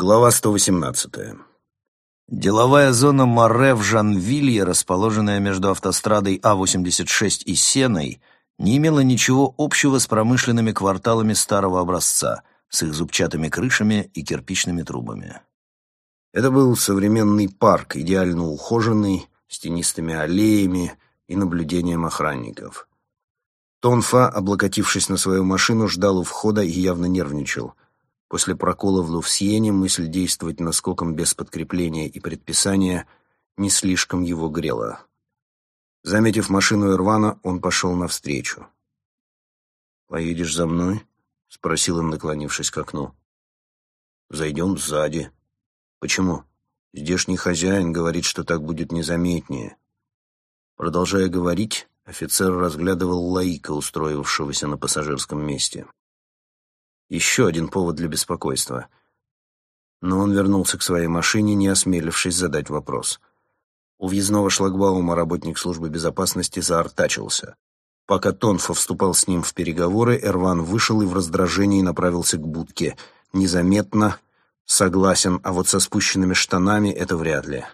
Глава 118. Деловая зона Море в Жанвилье, расположенная между автострадой А-86 и Сеной, не имела ничего общего с промышленными кварталами старого образца, с их зубчатыми крышами и кирпичными трубами. Это был современный парк, идеально ухоженный, с тенистыми аллеями и наблюдением охранников. Тонфа, облокотившись на свою машину, ждал у входа и явно нервничал — После прокола в Лувсиене мысль действовать наскоком без подкрепления и предписания не слишком его грела. Заметив машину Ирвана, он пошел навстречу. «Поедешь за мной?» — спросил он, наклонившись к окну. «Зайдем сзади». «Почему?» «Здешний хозяин говорит, что так будет незаметнее». Продолжая говорить, офицер разглядывал Лаика, устроившегося на пассажирском месте. Еще один повод для беспокойства. Но он вернулся к своей машине, не осмелившись задать вопрос. У въездного шлагбаума работник службы безопасности заортачился. Пока Тонфа вступал с ним в переговоры, Эрван вышел и в раздражении направился к будке. Незаметно, согласен, а вот со спущенными штанами это вряд ли.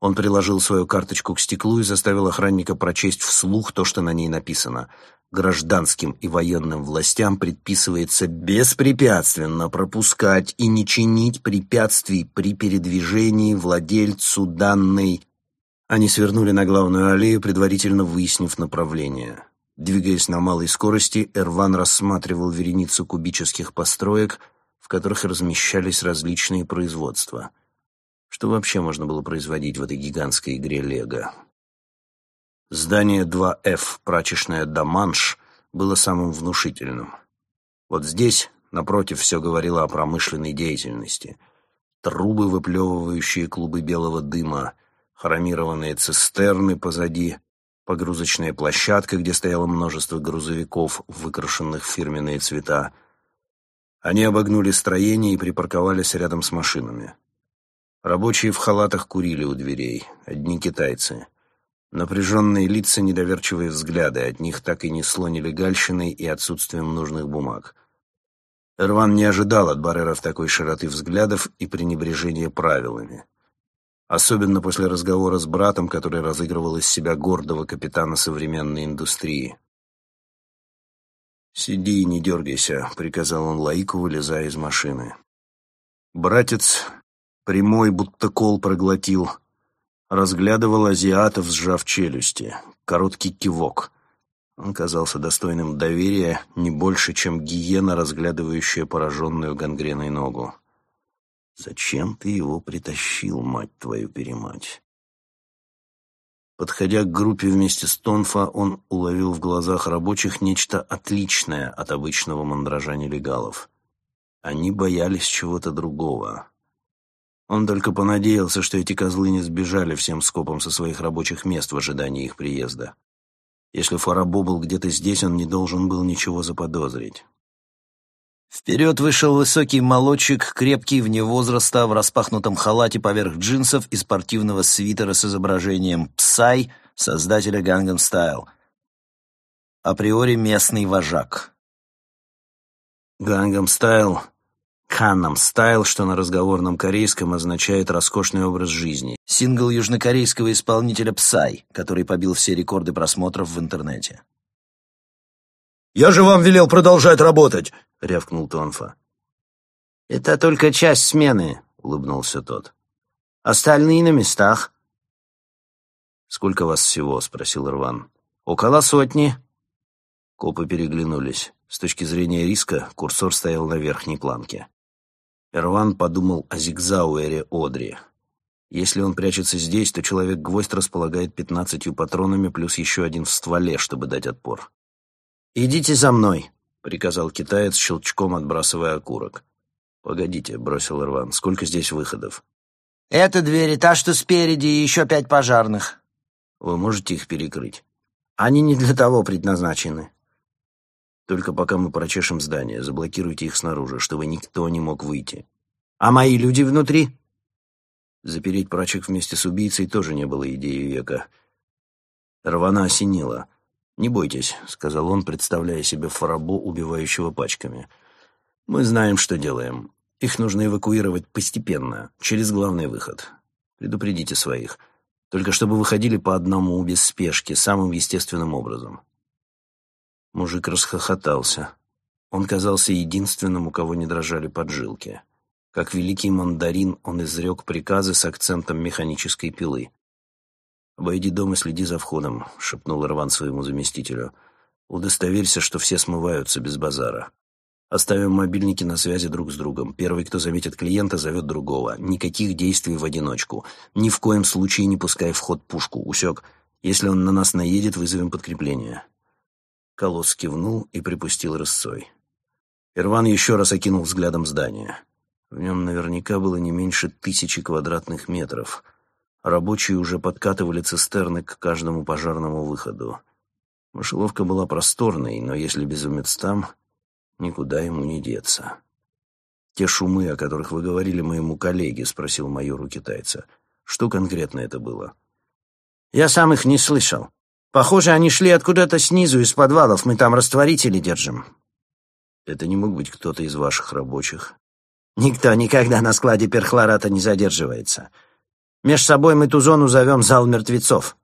Он приложил свою карточку к стеклу и заставил охранника прочесть вслух то, что на ней написано. Гражданским и военным властям предписывается беспрепятственно пропускать и не чинить препятствий при передвижении владельцу данной... Они свернули на главную аллею, предварительно выяснив направление. Двигаясь на малой скорости, Эрван рассматривал вереницу кубических построек, в которых размещались различные производства — что вообще можно было производить в этой гигантской игре Лего? Здание 2F, прачечная Даманш, было самым внушительным. Вот здесь, напротив, все говорило о промышленной деятельности. Трубы, выплевывающие клубы белого дыма, хромированные цистерны позади, погрузочная площадка, где стояло множество грузовиков, выкрашенных в фирменные цвета. Они обогнули строение и припарковались рядом с машинами. Рабочие в халатах курили у дверей, одни китайцы. Напряженные лица, недоверчивые взгляды, от них так и несло нелегальщиной и отсутствием нужных бумаг. Эрван не ожидал от бареров такой широты взглядов и пренебрежения правилами. Особенно после разговора с братом, который разыгрывал из себя гордого капитана современной индустрии. «Сиди и не дергайся», — приказал он Лаику, вылезая из машины. Братец прямой, будто кол проглотил. Разглядывал азиатов, сжав челюсти. Короткий кивок. Он казался достойным доверия не больше, чем гиена, разглядывающая пораженную гангреной ногу. «Зачем ты его притащил, мать твою перемать?» Подходя к группе вместе с Тонфа, он уловил в глазах рабочих нечто отличное от обычного мандража нелегалов. Они боялись чего-то другого. Он только понадеялся, что эти козлы не сбежали всем скопом со своих рабочих мест в ожидании их приезда. Если Фарабо был где-то здесь, он не должен был ничего заподозрить. Вперед вышел высокий молодчик, крепкий, вне возраста, в распахнутом халате поверх джинсов и спортивного свитера с изображением «Псай», создателя «Ганган Стайл». Априори местный вожак. «Гангам Стайл» Каннам Стайл, что на разговорном корейском означает «роскошный образ жизни». Сингл южнокорейского исполнителя Psy, который побил все рекорды просмотров в интернете. «Я же вам велел продолжать работать!» — рявкнул Тонфа. «Это только часть смены», — улыбнулся тот. «Остальные на местах». «Сколько вас всего?» — спросил Рван. «Около сотни». Копы переглянулись. С точки зрения риска курсор стоял на верхней планке. Эрван подумал о Зигзауэре Одри. Если он прячется здесь, то Человек-гвоздь располагает пятнадцатью патронами плюс еще один в стволе, чтобы дать отпор. «Идите за мной», — приказал китаец, щелчком отбрасывая окурок. «Погодите», — бросил Ирван, — «сколько здесь выходов?» «Это дверь, и та, что спереди, и еще пять пожарных». «Вы можете их перекрыть?» «Они не для того предназначены». Только пока мы прочешем здание, заблокируйте их снаружи, чтобы никто не мог выйти. А мои люди внутри? Запереть прачек вместе с убийцей тоже не было идеей века. Рвана осенила. «Не бойтесь», — сказал он, представляя себе фарабо, убивающего пачками. «Мы знаем, что делаем. Их нужно эвакуировать постепенно, через главный выход. Предупредите своих. Только чтобы выходили по одному, без спешки, самым естественным образом. Мужик расхохотался. Он казался единственным, у кого не дрожали поджилки. Как великий мандарин, он изрек приказы с акцентом механической пилы. «Обойди дом и следи за входом», — шепнул Ирван своему заместителю. «Удостоверься, что все смываются без базара. Оставим мобильники на связи друг с другом. Первый, кто заметит клиента, зовет другого. Никаких действий в одиночку. Ни в коем случае не пускай в ход пушку. Усек. Если он на нас наедет, вызовем подкрепление». Колосс кивнул и припустил рысцой. Ирван еще раз окинул взглядом здание. В нем наверняка было не меньше тысячи квадратных метров. Рабочие уже подкатывали цистерны к каждому пожарному выходу. Мышеловка была просторной, но если безумец там, никуда ему не деться. «Те шумы, о которых вы говорили моему коллеге», — спросил майор у китайца. «Что конкретно это было?» «Я сам их не слышал. Похоже, они шли откуда-то снизу, из подвалов. Мы там растворители держим». «Это не мог быть кто-то из ваших рабочих?» Никто никогда на складе перхлората не задерживается. Меж собой мы ту зону зовем зал мертвецов.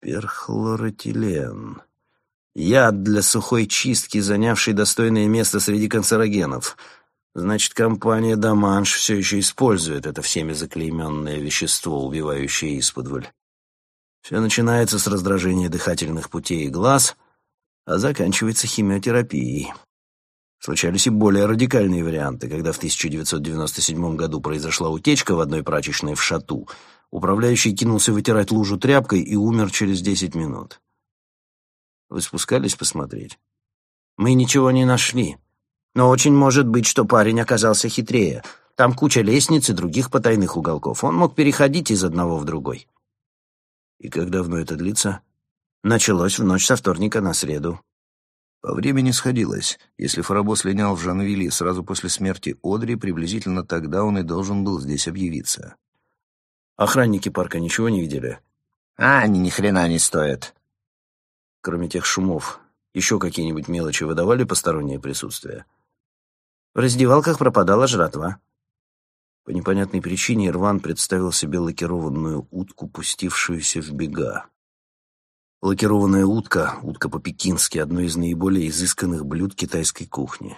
Перхлоротилен. Яд для сухой чистки, занявший достойное место среди канцерогенов. Значит, компания «Даманш» все еще использует это всеми заклейменное вещество, убивающее исподволь. Все начинается с раздражения дыхательных путей и глаз, а заканчивается химиотерапией. Случались и более радикальные варианты, когда в 1997 году произошла утечка в одной прачечной в Шату. Управляющий кинулся вытирать лужу тряпкой и умер через 10 минут. Вы спускались посмотреть? Мы ничего не нашли. Но очень может быть, что парень оказался хитрее. Там куча лестниц и других потайных уголков. Он мог переходить из одного в другой. И как давно это длится? Началось в ночь со вторника на среду. По времени сходилось. Если Фарабо слинял в Жанвили сразу после смерти Одри, приблизительно тогда он и должен был здесь объявиться. Охранники парка ничего не видели? А, они ни хрена не стоят. Кроме тех шумов, еще какие-нибудь мелочи выдавали постороннее присутствие? В раздевалках пропадала жратва. По непонятной причине Ирван представил себе лакированную утку, пустившуюся в бега. Лакированная утка, утка по-пекински, одно из наиболее изысканных блюд китайской кухни.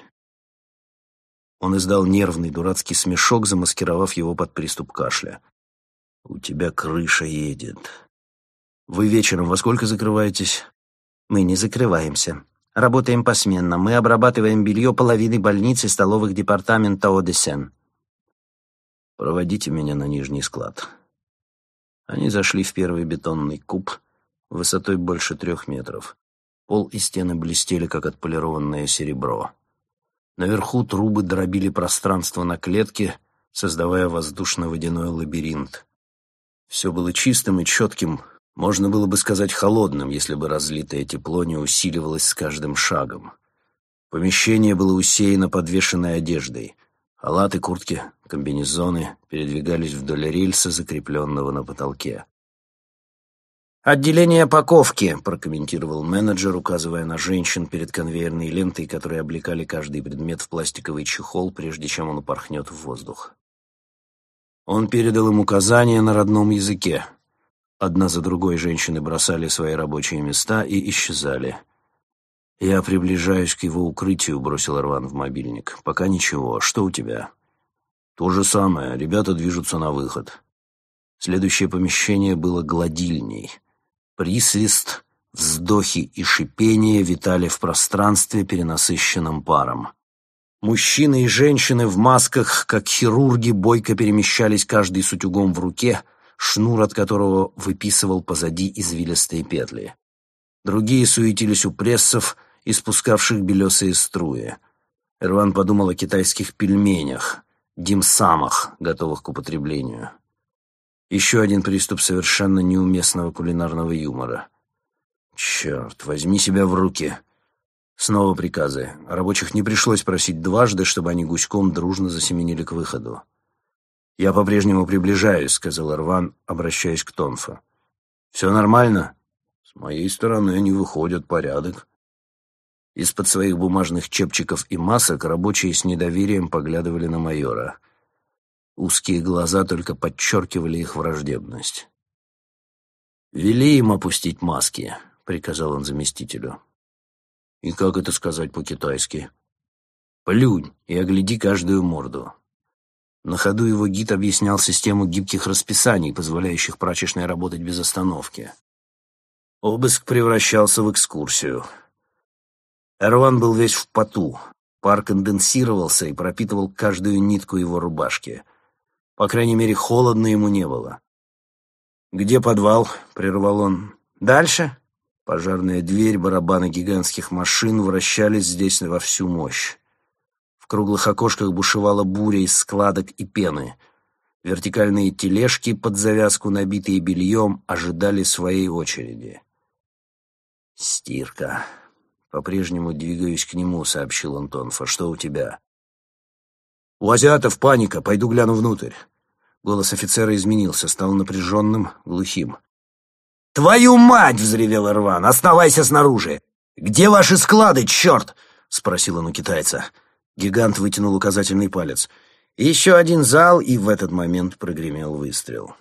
Он издал нервный дурацкий смешок, замаскировав его под приступ кашля. «У тебя крыша едет. Вы вечером во сколько закрываетесь?» «Мы не закрываемся. Работаем посменно. Мы обрабатываем белье половины больниц и столовых департамента Одесен». «Проводите меня на нижний склад». Они зашли в первый бетонный куб — высотой больше трех метров. Пол и стены блестели, как отполированное серебро. Наверху трубы дробили пространство на клетке, создавая воздушно-водяной лабиринт. Все было чистым и четким, можно было бы сказать холодным, если бы разлитое тепло не усиливалось с каждым шагом. Помещение было усеяно подвешенной одеждой. Халаты, куртки, комбинезоны передвигались вдоль рельса, закрепленного на потолке. «Отделение упаковки», — прокомментировал менеджер, указывая на женщин перед конвейерной лентой, которые облекали каждый предмет в пластиковый чехол, прежде чем он упорхнет в воздух. Он передал им указания на родном языке. Одна за другой женщины бросали свои рабочие места и исчезали. «Я приближаюсь к его укрытию», — бросил Рван в мобильник. «Пока ничего. Что у тебя?» «То же самое. Ребята движутся на выход». Следующее помещение было гладильней — Присвист, вздохи и шипение витали в пространстве, перенасыщенном паром. Мужчины и женщины в масках, как хирурги, бойко перемещались каждый с утюгом в руке, шнур от которого выписывал позади извилистые петли. Другие суетились у прессов, испускавших белесые струи. Эрван подумал о китайских пельменях, димсамах, готовых к употреблению. Еще один приступ совершенно неуместного кулинарного юмора. Черт, возьми себя в руки. Снова приказы. Рабочих не пришлось просить дважды, чтобы они гуськом дружно засеменили к выходу. «Я по-прежнему приближаюсь», — сказал Арван, обращаясь к Тонфа. «Все нормально?» «С моей стороны они выходят, порядок». Из-под своих бумажных чепчиков и масок рабочие с недоверием поглядывали на майора. Узкие глаза только подчеркивали их враждебность. «Вели им опустить маски», — приказал он заместителю. «И как это сказать по-китайски?» «Плюнь и огляди каждую морду». На ходу его гид объяснял систему гибких расписаний, позволяющих прачечной работать без остановки. Обыск превращался в экскурсию. Эрван был весь в поту. Пар конденсировался и пропитывал каждую нитку его рубашки. По крайней мере, холодно ему не было. «Где подвал?» — прервал он. «Дальше?» Пожарная дверь, барабаны гигантских машин вращались здесь во всю мощь. В круглых окошках бушевала буря из складок и пены. Вертикальные тележки, под завязку набитые бельем, ожидали своей очереди. «Стирка». По-прежнему двигаюсь к нему, сообщил Антонфа. «Что у тебя?» «У азиатов паника. Пойду гляну внутрь». Голос офицера изменился, стал напряженным, глухим. «Твою мать!» — взревел Ирван. «Оставайся снаружи!» «Где ваши склады, черт?» — спросил он у китайца. Гигант вытянул указательный палец. Еще один зал, и в этот момент прогремел выстрел.